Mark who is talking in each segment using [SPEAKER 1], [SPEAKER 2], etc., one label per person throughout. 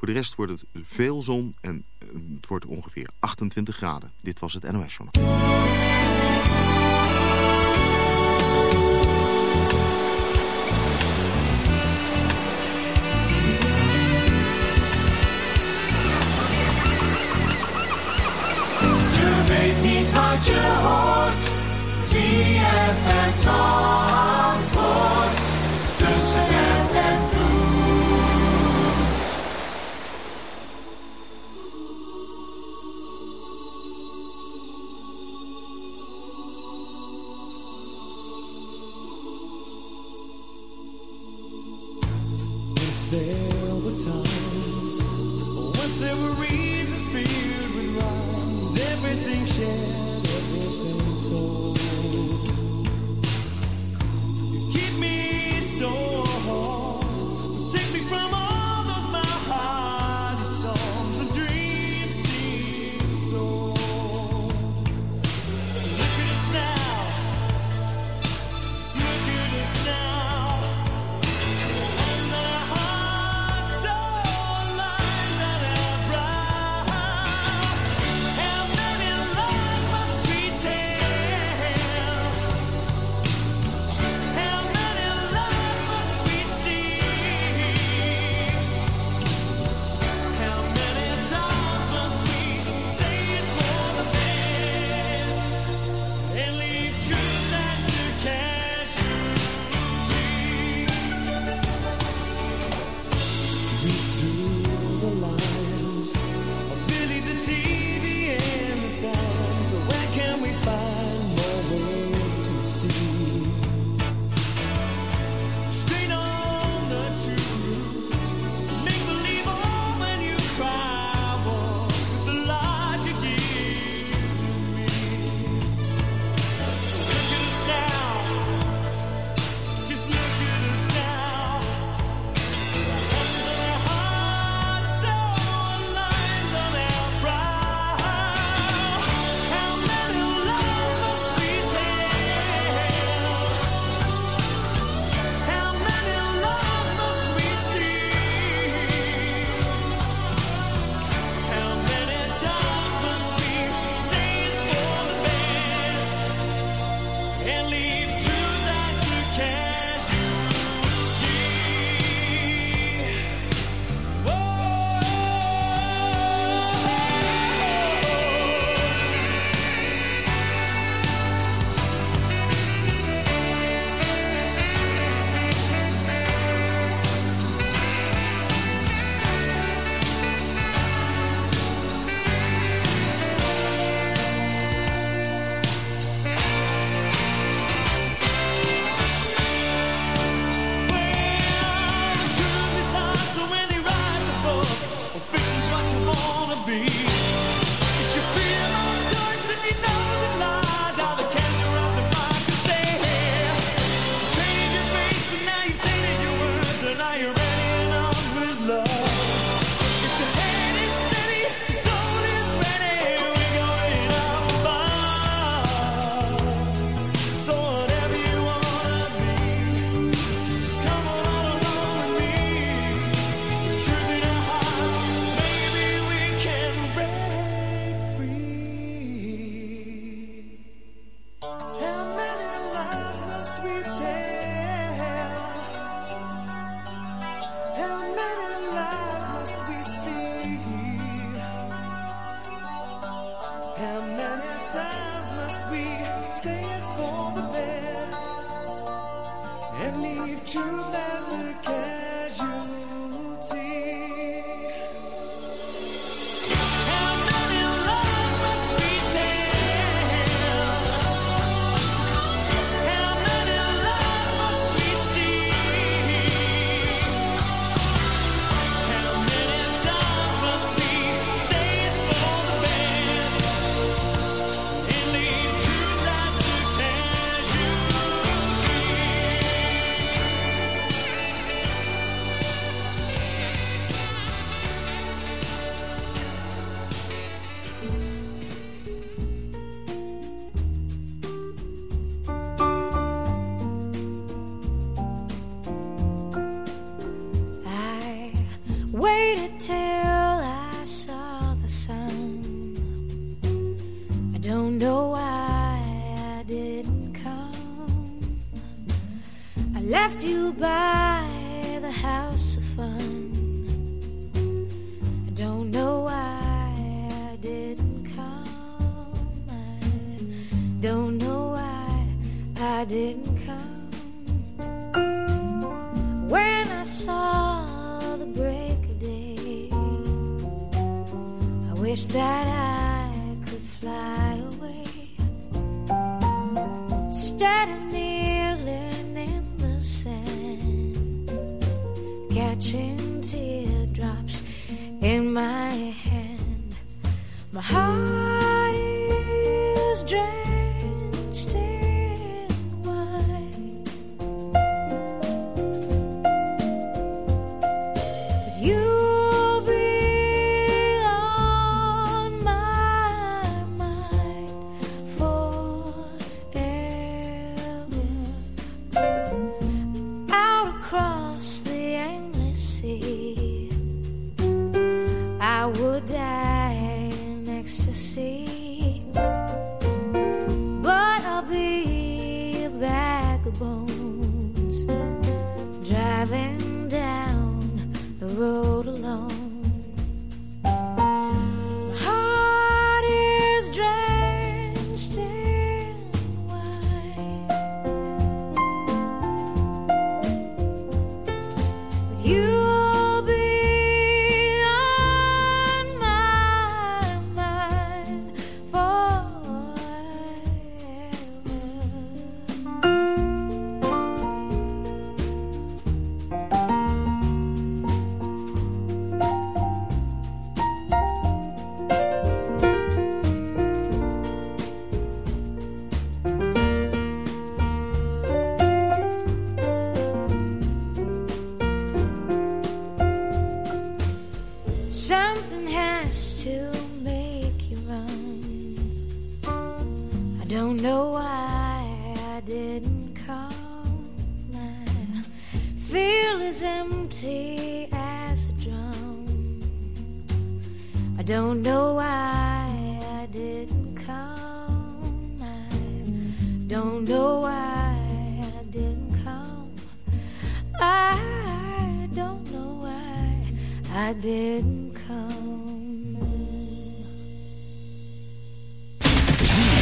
[SPEAKER 1] Voor de rest wordt het veel zon en eh, het wordt ongeveer 28 graden. Dit was het NOS
[SPEAKER 2] weet niet wat je hoort. ZFM.
[SPEAKER 3] times must
[SPEAKER 4] we say it's for the best and leave truth as the casualty?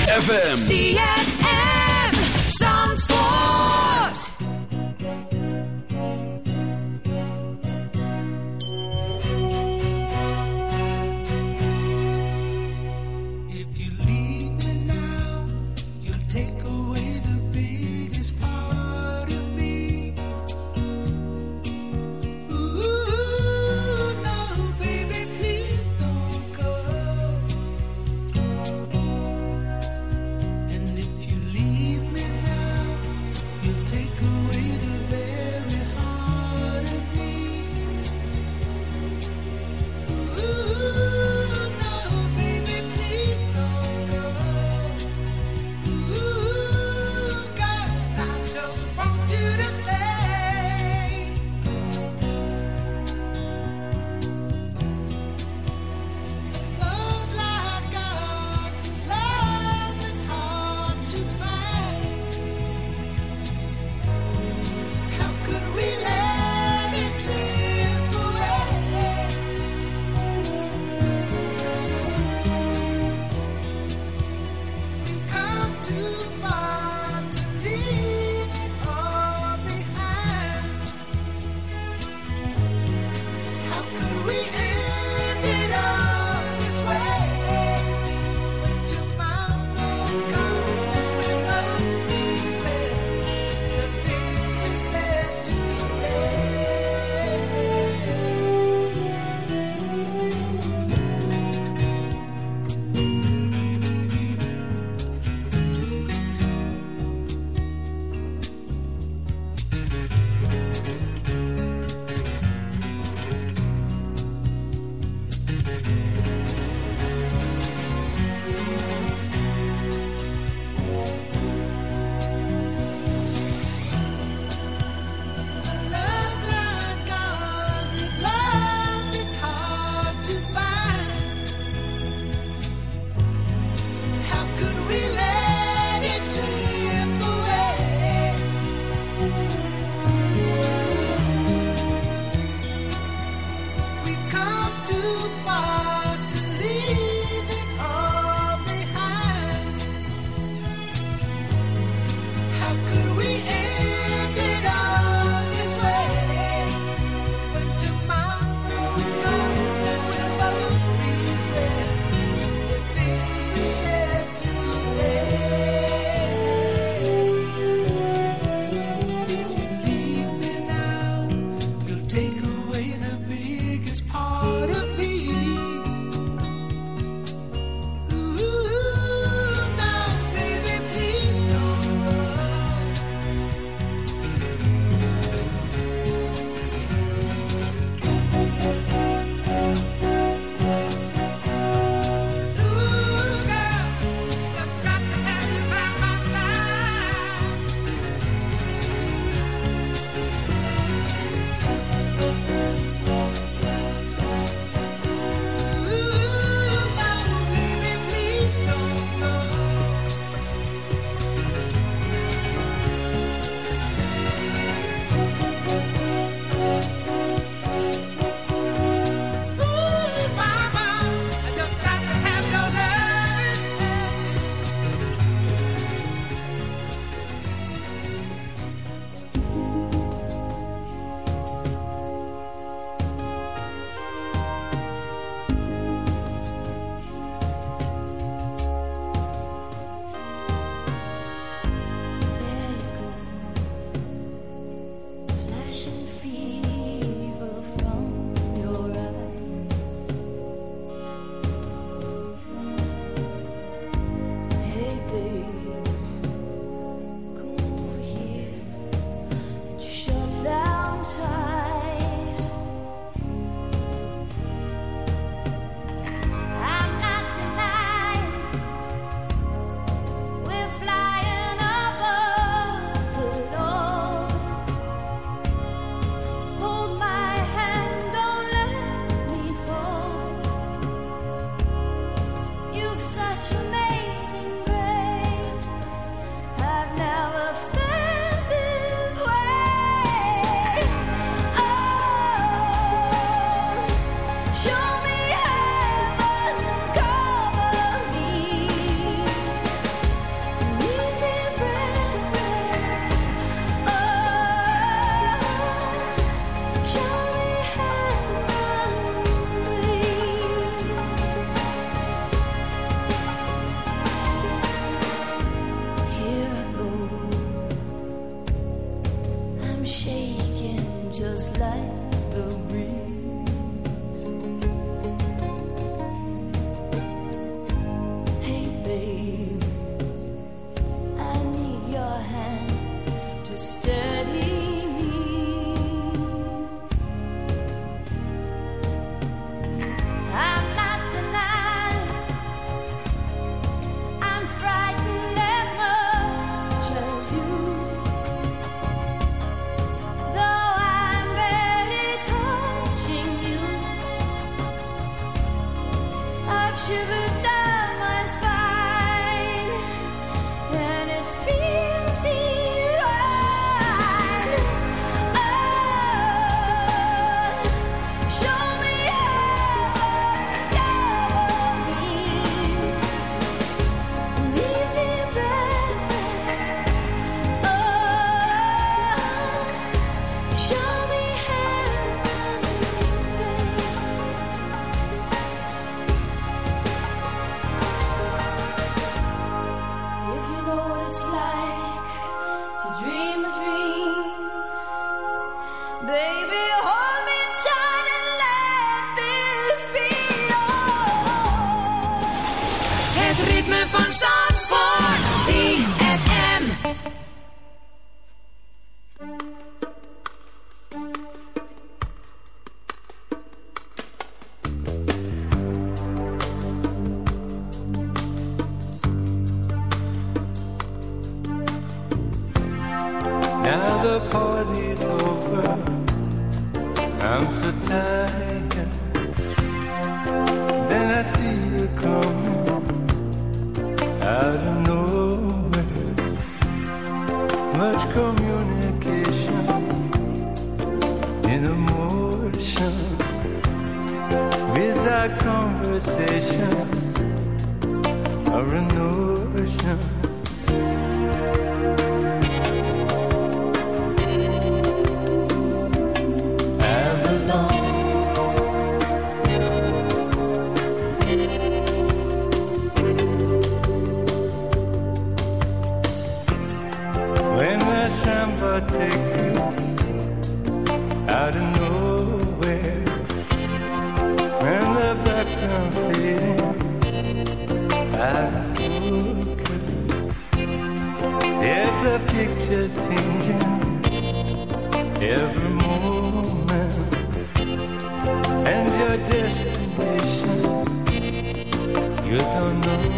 [SPEAKER 5] ZFM. ocean 越到那。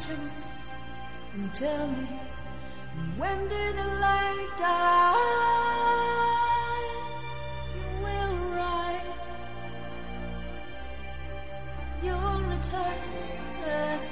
[SPEAKER 6] happened? And
[SPEAKER 7] tell
[SPEAKER 4] me, when did the light die? You will rise. You'll return.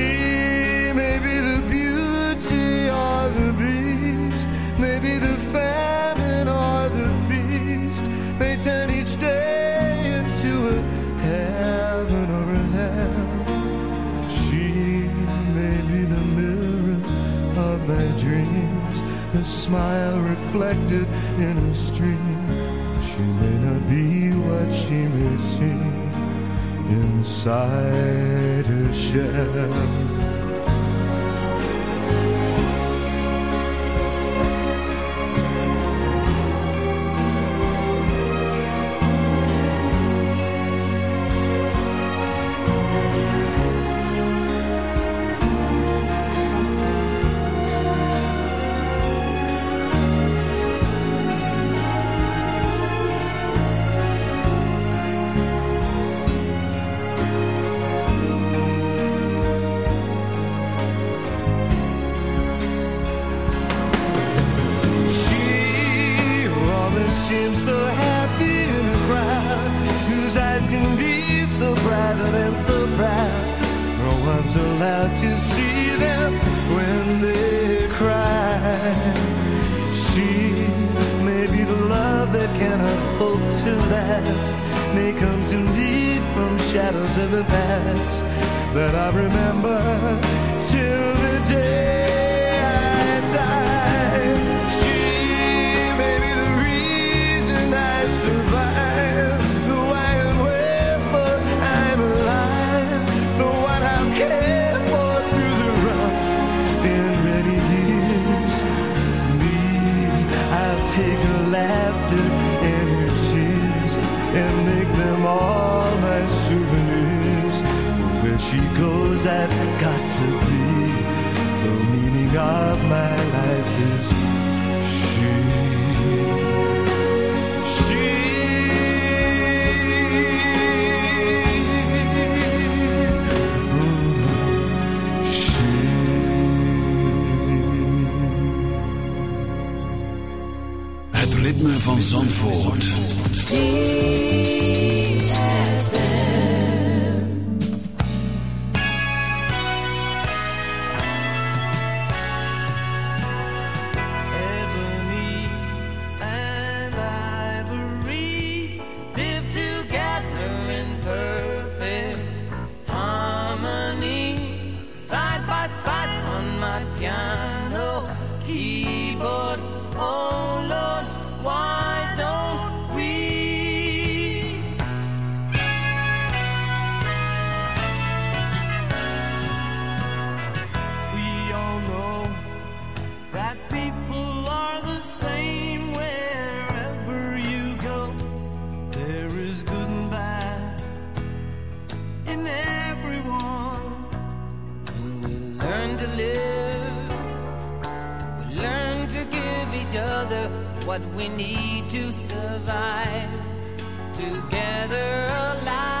[SPEAKER 2] the beast. Maybe the famine or the feast may turn each day into a heaven or a hell. She may be the mirror of my dreams, a smile reflected in a stream. She may not be what she may seem inside her shell. to last may come to from shadows of the past that I remember till the day. of my life is she. She. Mm, she.
[SPEAKER 8] Het ritme van Zandvoort.
[SPEAKER 5] Zandvoort. live. We learn to give each other what we need to survive. Together alive.